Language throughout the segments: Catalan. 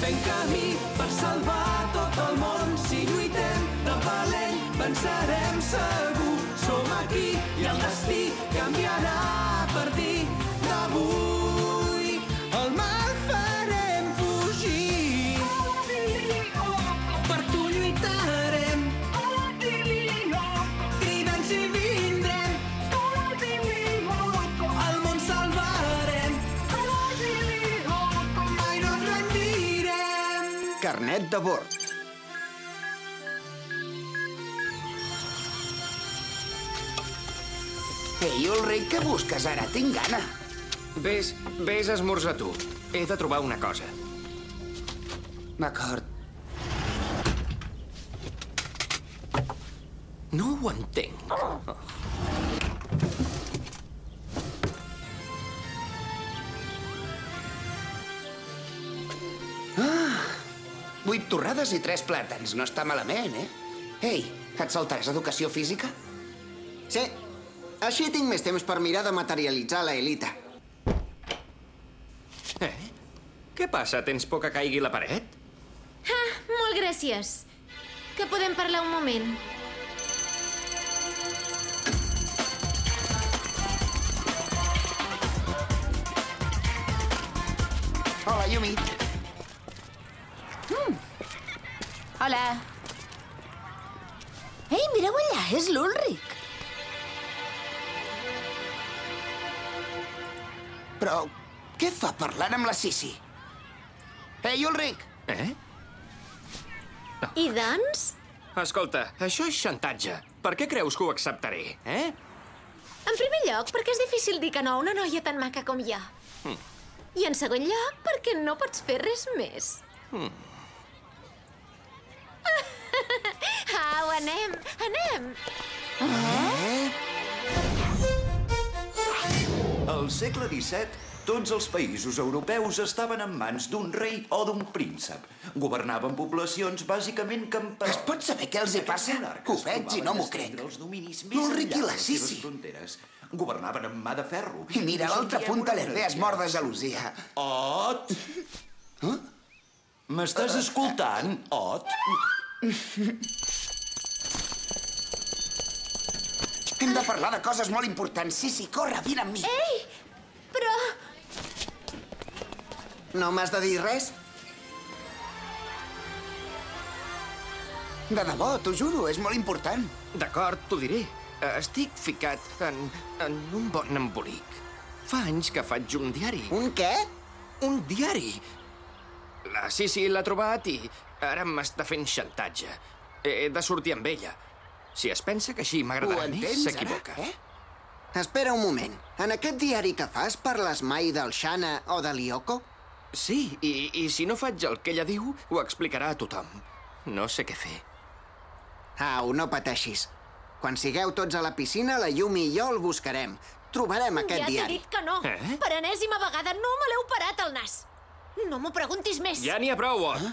Fent camí per salvar tot el món. Si lluitem de valent, vencerem Carnet de bord. Ei, Ulrich, què busques ara? Tinc gana. Ves, ves a esmorzar tu. He de trobar una cosa. D'acord. No ho entenc. Vuit torrades i tres plàtans. No està malament, eh? Ei, et saltaràs educació física? Sí. Així tinc més temps per mirar de materialitzar la Elita. Eh? Què passa? Tens por que caigui la paret? Ah, molt gràcies. Que podem parlar un moment? Hola, Yumi. Hola. Ei, mireu allà, és l'Ulric. Però què fa parlant amb la Sissi? Ei, Ulrich! Eh? I doncs? Escolta, això és xantatge. Per què creus que ho acceptaré, eh? En primer lloc, perquè és difícil dir que no a una noia tan maca com jo. I en segon lloc, perquè no pots fer res més. Au, anem, anem. Al segle XVII, tots els països europeus estaven en mans d'un rei o d'un príncep. Governaven poblacions bàsicament camperoles. Es pot saber què els hi passa? Ho veig i no m'ho crec. Els dominis més L'Ulric i enllà la de les seves fronteres. Governaven amb mà de ferro. I mira, l'altre Posseïen punt de una l'herbe es mor de gelosia. Ot! M'estàs escoltant, Ot? Hem de parlar de coses molt importants. Sissi, corre, vine amb mi. Ei, però... No m'has de dir res? De debò, t'ho juro, és molt important. D'acord, t'ho diré. Estic ficat en, en un bon embolic. Fa anys que faig un diari. Un què? Un diari. La Sissi l'ha trobat i ara m'està fent xantatge. He de sortir amb ella. Si es pensa que així m'agradarà més, s'equivoca. Eh? Espera un moment. En aquest diari que fas parles mai del Shana o de l'Ioko? Sí, i, i si no faig el que ella diu, ho explicarà a tothom. No sé què fer. Au, no pateixis. Quan sigueu tots a la piscina, la Yumi i jo el buscarem. Trobarem aquest ja t'he diari. dit que no. Eh? Per enèsima vegada no me l'heu parat al nas. No m'ho preguntis més. Ja n'hi ha prou, Ot.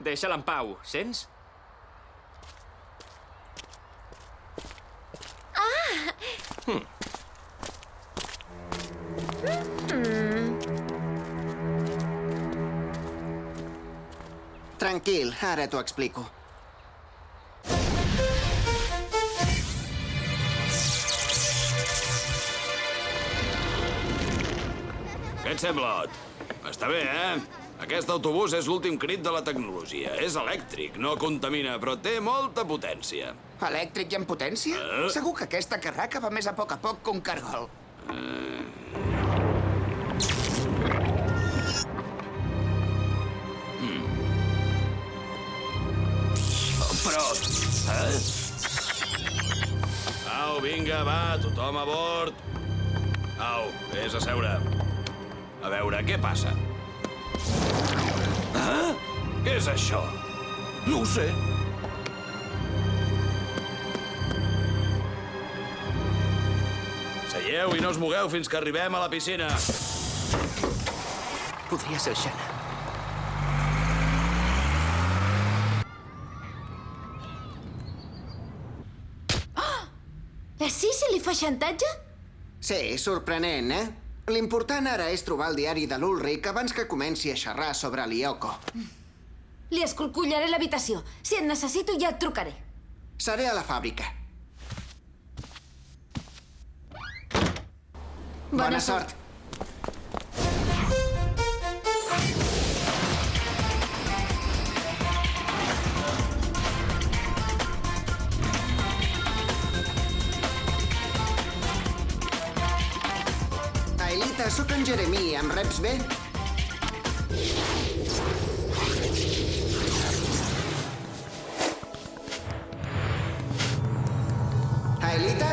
Deixa-la en pau, sents? Tranquil, ara t'ho explico. Què et sembla, Ot? Està bé, eh? Aquest autobús és l'últim crit de la tecnologia. És elèctric, no contamina, però té molta potència. Elèctric i en potència? Eh? Segur que aquesta carraca va més a poc a poc que un cargol. Però... Eh? Au, vinga, va, tothom a bord. Au, vés a seure. A veure, què passa? Ah? Què és això? No ho sé. Seieu i no us mogueu fins que arribem a la piscina. Podria ser Xana. Oh! Ah! La eh, Sisi li fa xantatge? Sí, sorprenent, eh? L'important ara és trobar el diari de l'Ulric abans que comenci a xerrar sobre l'Ioko. Li esculcullaré l'habitació. Si et necessito, ja et trucaré. Seré a la fàbrica. Bona, sort. Sóc en Jeremí. Em reps bé? Aelita?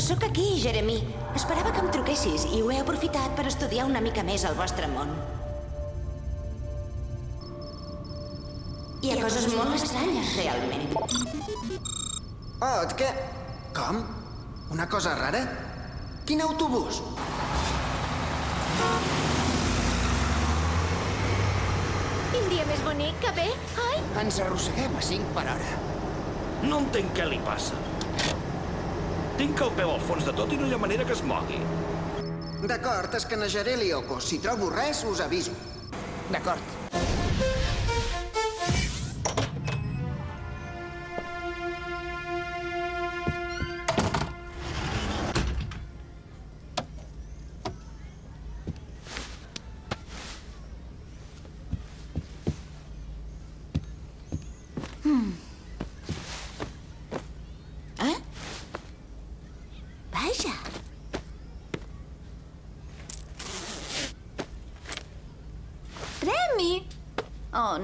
Sóc aquí, Jeremy. Esperava que em truquessis i ho he aprofitat per estudiar una mica més el vostre món. Hi ha coses molt estranyes, realment. Oh, et què? Com? Una cosa rara? Quin autobús? Quin dia més bonic, que bé? Ai, Ens arrosseguem a 5 per hora. No entenc què li passa. Tinc el peu al fons de tot i no hi ha manera que es mogui. D'acord, escanejaré l'Ioko. Si trobo res, us aviso. D'acord.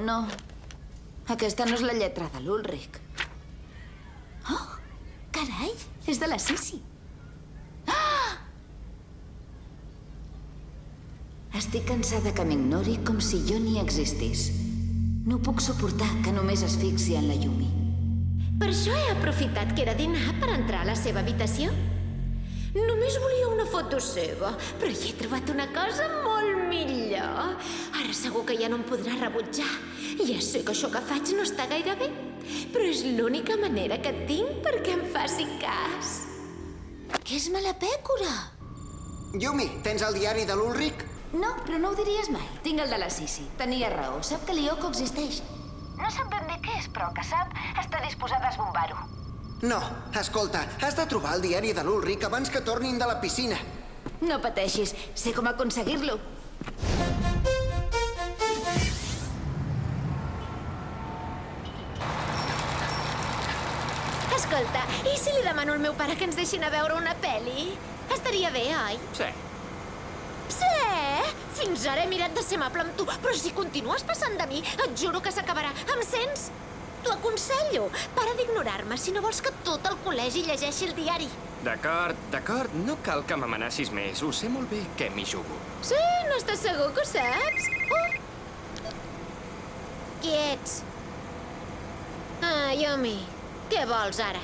No. Aquesta no és la lletra de l'Ulric. Oh, carai, és de la Sissi. Ah! Estic cansada que m'ignori com si jo ni existís. No puc suportar que només es fixi en la Yumi. per això he aprofitat que era dinar per entrar a la seva habitació. Només volia una foto seva, però hi he trobat una cosa molt millor. Ara segur que ja no em podrà rebutjar. Ja sé que això que faig no està gaire bé, però és l'única manera que tinc perquè em faci cas. Que és mala pècora. Yumi, tens el diari de l'Ulric? No, però no ho diries mai. Tinc el de la Sissi. Tenia raó. Sap que l'Ioko existeix. No sap ben bé què és, però que sap està disposada a esbombar-ho. No. Escolta, has de trobar el diari de l'Ulric abans que tornin de la piscina. No pateixis. Sé com aconseguir-lo. Escolta, i si li demano al meu pare que ens deixin a veure una pel·li? Estaria bé, oi? Sí. Sí! Fins ara he mirat de ser amable amb tu, però si continues passant de mi, et juro que s'acabarà. Em sents? T'ho aconsello. Para d'ignorar-me si no vols que tot el col·legi llegeixi el diari. D'acord, d'acord. No cal que m'amenacis més. Ho sé molt bé què m'hi jugo. Sí, no estàs segur que ho saps? Oh! Qui ets? Ah, Yomi. Què vols ara?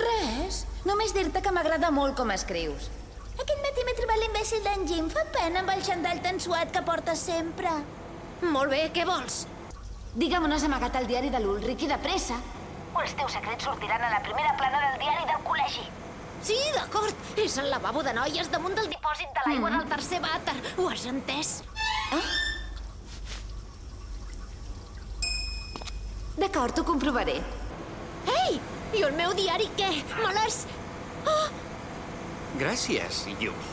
Res. Només dir-te que m'agrada molt com escrius. Aquest matí m'he trobat l'imbècil d'en Jim. Fa pena amb el xandall tan suat que portes sempre. Molt bé, què vols? Digue'm on has amagat el diari de l'Ulric i de pressa. O els teus secrets sortiran a la primera plana del diari del col·legi. Sí, d'acord. És el lavabo de noies damunt del dipòsit de l'aigua del tercer vàter. Ho has entès? D'acord, ho comprovaré. Ei! I el meu diari què? Me l'has... Oh! Gràcies, Yumi.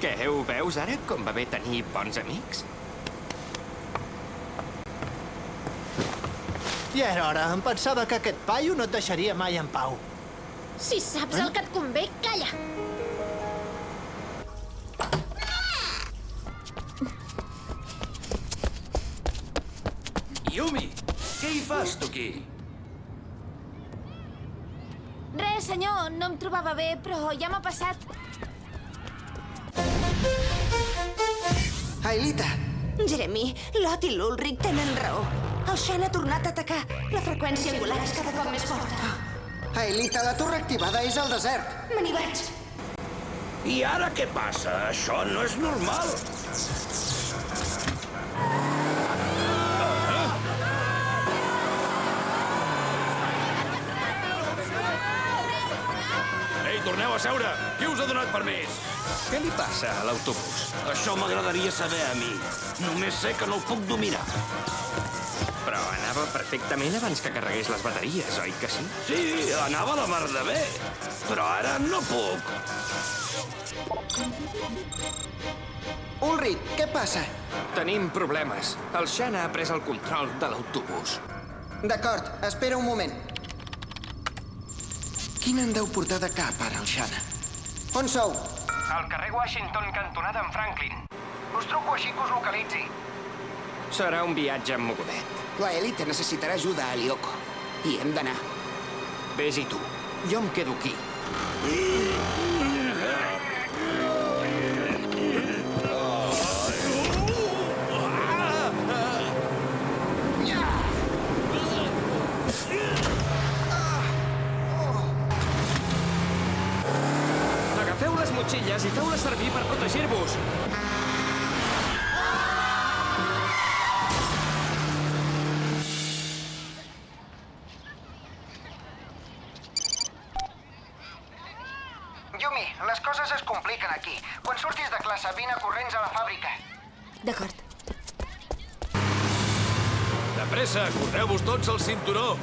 Què, ho veus ara com va bé tenir bons amics? Ja era hora. Em pensava que aquest paio no et deixaria mai en pau. Si saps el que et convé, calla! Yumi, què hi fas, tu aquí? Res, senyor, no em trobava bé, però ja m'ha passat. Aelita, Jeremy, Lot i l'Ulric tenen raó. El Shan ha tornat a atacar. La freqüència angular és cada cop més forta. Aelita, la torre activada és al desert. Me n'hi vaig. I ara què passa? Això no és normal. Torneu a seure! Qui us ha donat permís? Què li passa a l'autobús? Això m'agradaria saber a mi. Només sé que no el puc dominar. Però anava perfectament abans que carregués les bateries, oi que sí? Sí, anava la mar de bé, però ara no puc. Ulrich, què passa? Tenim problemes. El Xana ha pres el control de l'autobús. D'acord, espera un moment. Quin en deu portar de cap, ara, el Xana? On sou? Al carrer Washington, cantonada amb Franklin. Us truco així que us localitzi. Serà un viatge mogudet. La Elite necessitarà ajuda a Lyoko. I hem d'anar. Ves-hi tu. Jo em quedo aquí. Agafeu pressa, correu-vos tots al cinturó.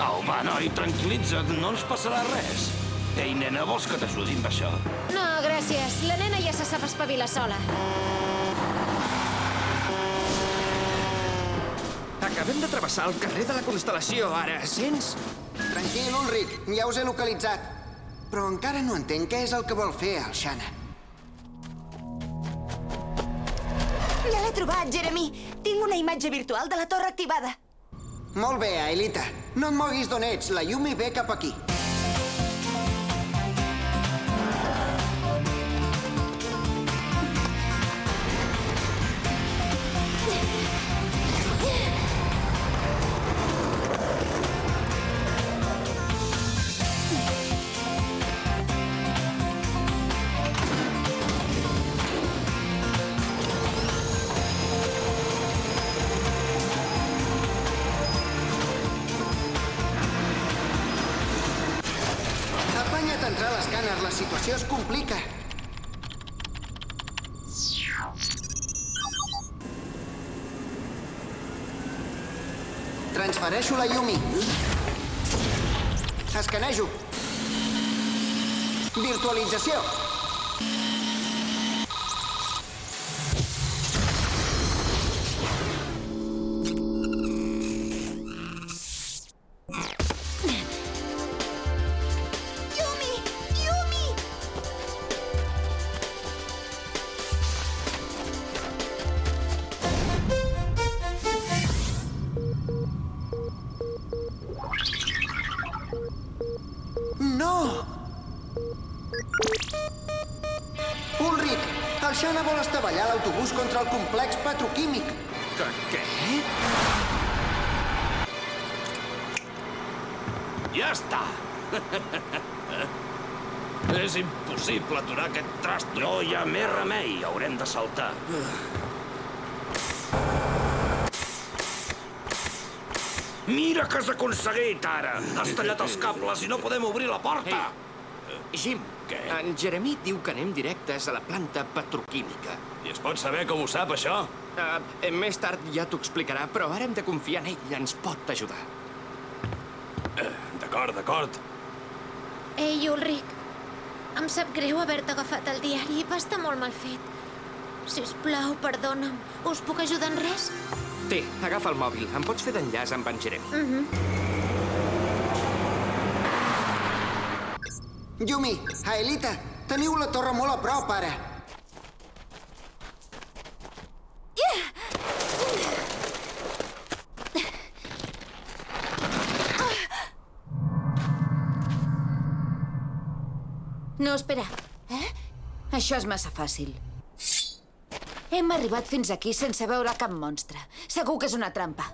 Au, va, noi, tranquil·litza't, no ens passarà res. Ei, nena, vols que t'ajudi amb això? No, gràcies. La nena ja se sap espavilar sola. Acabem de travessar el carrer de la Constel·lació, ara. Sents? Tranquil, Ulrich, ja us he localitzat. Però encara no entenc què és el que vol fer el Xana. Ja l'he trobat, Jeremy. Tinc una imatge virtual de la torre activada. Molt bé, Aelita. No et moguis d'on ets, la Yumi ve cap aquí. Situació es complica. Transfereixo la Yumi. Escanejo. Virtualització. Vol estavellar l'autobús contra el complex petroquímic. Que què? Ja està. És impossible aturar aquest trast. No hi ha més remei. Haurem de saltar. Mira que has aconseguit, ara! Has tallat els cables i no podem obrir la porta! Jim, Què? en Jeremy diu que anem directes a la planta petroquímica. I es pot saber com ho sap, això? Uh, més tard ja t'ho explicarà, però ara hem de confiar en ell. Ens pot ajudar. D'acord, d'acord. Ei, Ulrich, em sap greu haver-te agafat el diari. Va estar molt mal fet. Si us plau, perdona'm. Us puc ajudar en res? Té, agafa el mòbil. Em pots fer d'enllaç amb en Jeremy. Yumi, Aelita, teniu la torre molt a prop, ara. No, espera. Eh? Això és massa fàcil. Hem arribat fins aquí sense veure cap monstre. Segur que és una trampa.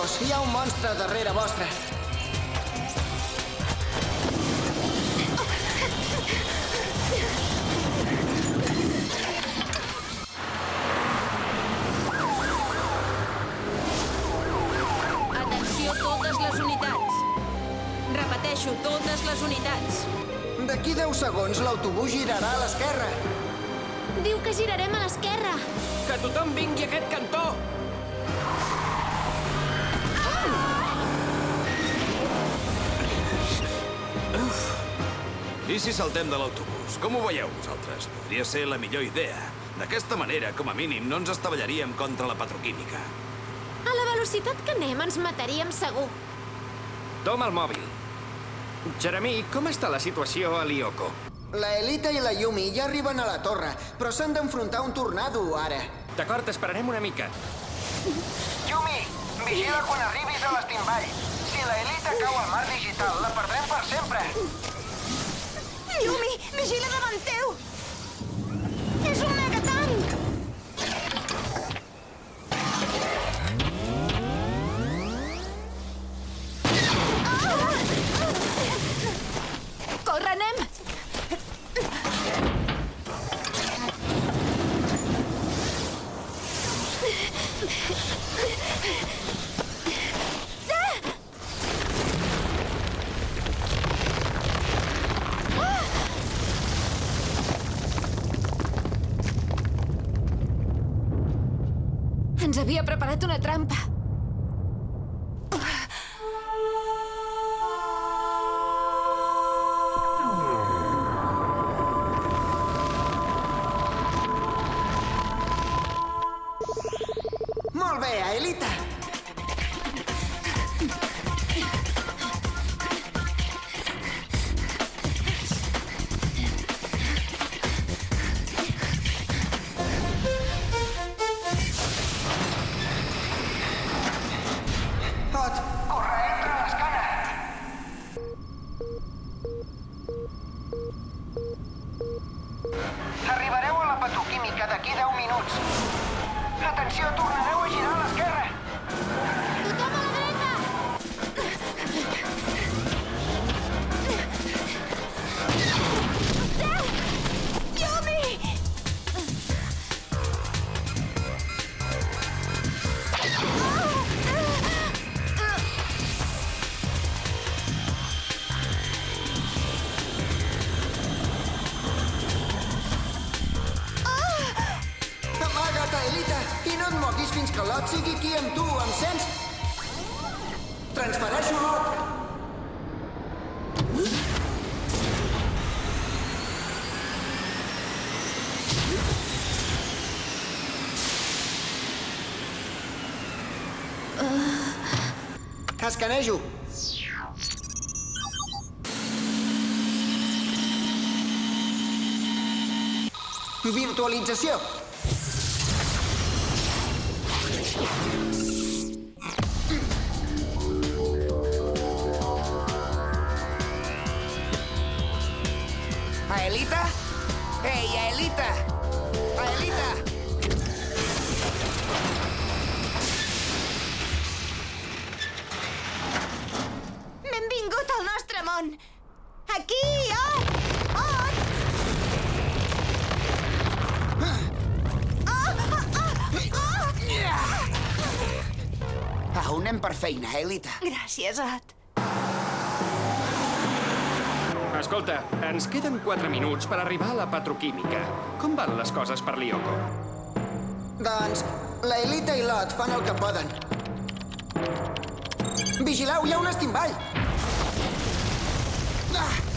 Senyor, hi ha un monstre darrere vostre. Atenció, totes les unitats. Repeteixo, totes les unitats. D'aquí 10 segons l'autobús girarà a l'esquerra. Diu que girarem a l'esquerra. Que tothom vingui a aquest cantó! I si saltem de l'autobús? Com ho veieu vosaltres? Podria ser la millor idea. D'aquesta manera, com a mínim, no ens estavellaríem contra la petroquímica. A la velocitat que anem ens mataríem segur. Toma el mòbil. Jeremy, com està la situació a Lyoko? La Elita i la Yumi ja arriben a la torre, però s'han d'enfrontar a un tornado, ara. D'acord, esperarem una mica. Yumi, vigila quan arribis a l'estimball. Si la Elita cau al mar digital, la perdrem per sempre. Yumi, vigila davant teu! És un megatanc! Corre, anem! Ens havia preparat una trampa. D'aquí 10 minuts. Atenció, tornareu a girar a l'esquerra. Escanejo. Virtualització. Món! Aquí, Ot! Ot! Au, anem per feina, Aelita. Gràcies, Ot. Escolta, ens queden 4 minuts per arribar a la petroquímica. Com van les coses per Lyoko? Doncs la Elita i l'Ot fan el que poden. Vigileu, hi ha un estimball! Ah!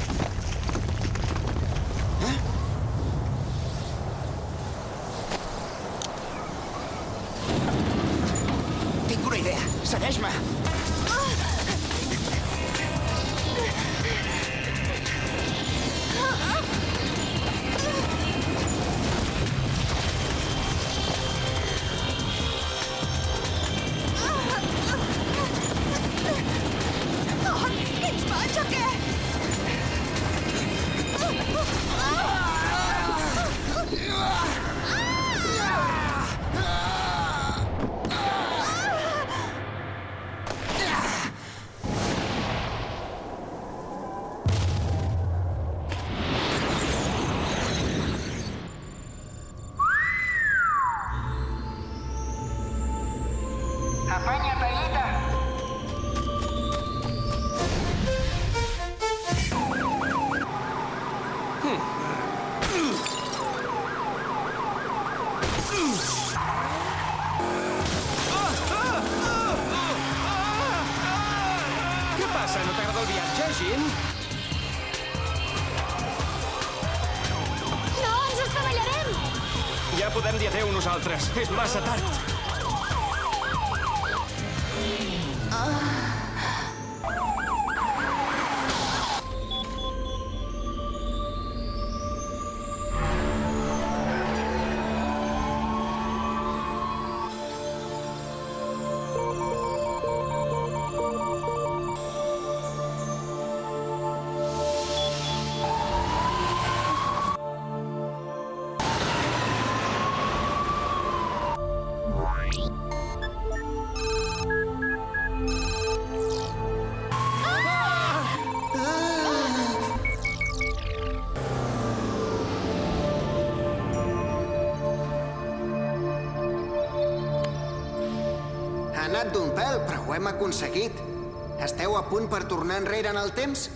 Nosaltres. És massa tard. Hem aconseguit. Esteu a punt per tornar enrere en el temps?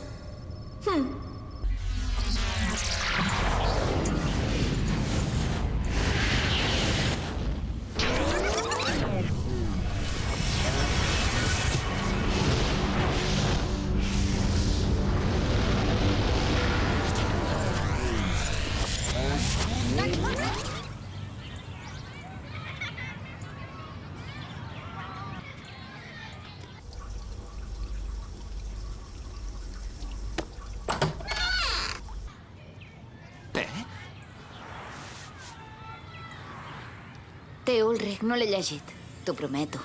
Té, Ulrich, no l'he llegit. T'ho prometo.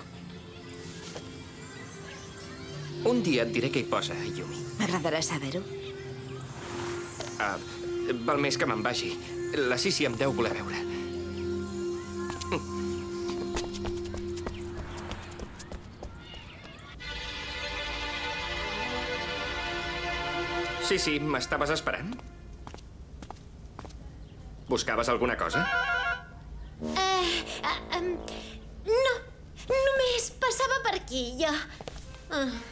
Un dia et diré què hi posa, Yumi. M'agradarà saber-ho. Ah, val més que me'n vagi. La Sissi em deu voler veure. Sí, sí, m'estaves esperant? Buscaves alguna cosa? No, només passava